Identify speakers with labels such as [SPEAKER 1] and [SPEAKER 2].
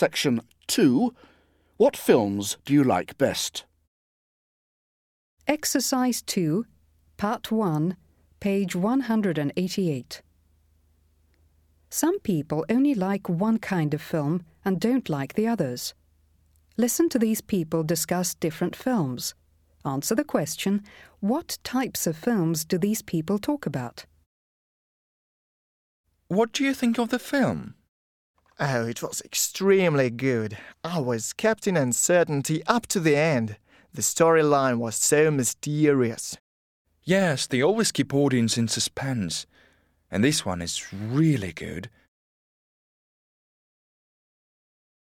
[SPEAKER 1] Section 2. What films do you like best?
[SPEAKER 2] Exercise 2, Part 1, page 188. Some people only like one kind of film and don't like the others. Listen to these people discuss different films. Answer the question What types of films do these people talk about?
[SPEAKER 3] What do you think of the film?
[SPEAKER 4] Oh, it was extremely good. I was kept in uncertainty up to the end. The storyline was so mysterious.
[SPEAKER 3] Yes, they always keep audience in suspense. And this one is really good.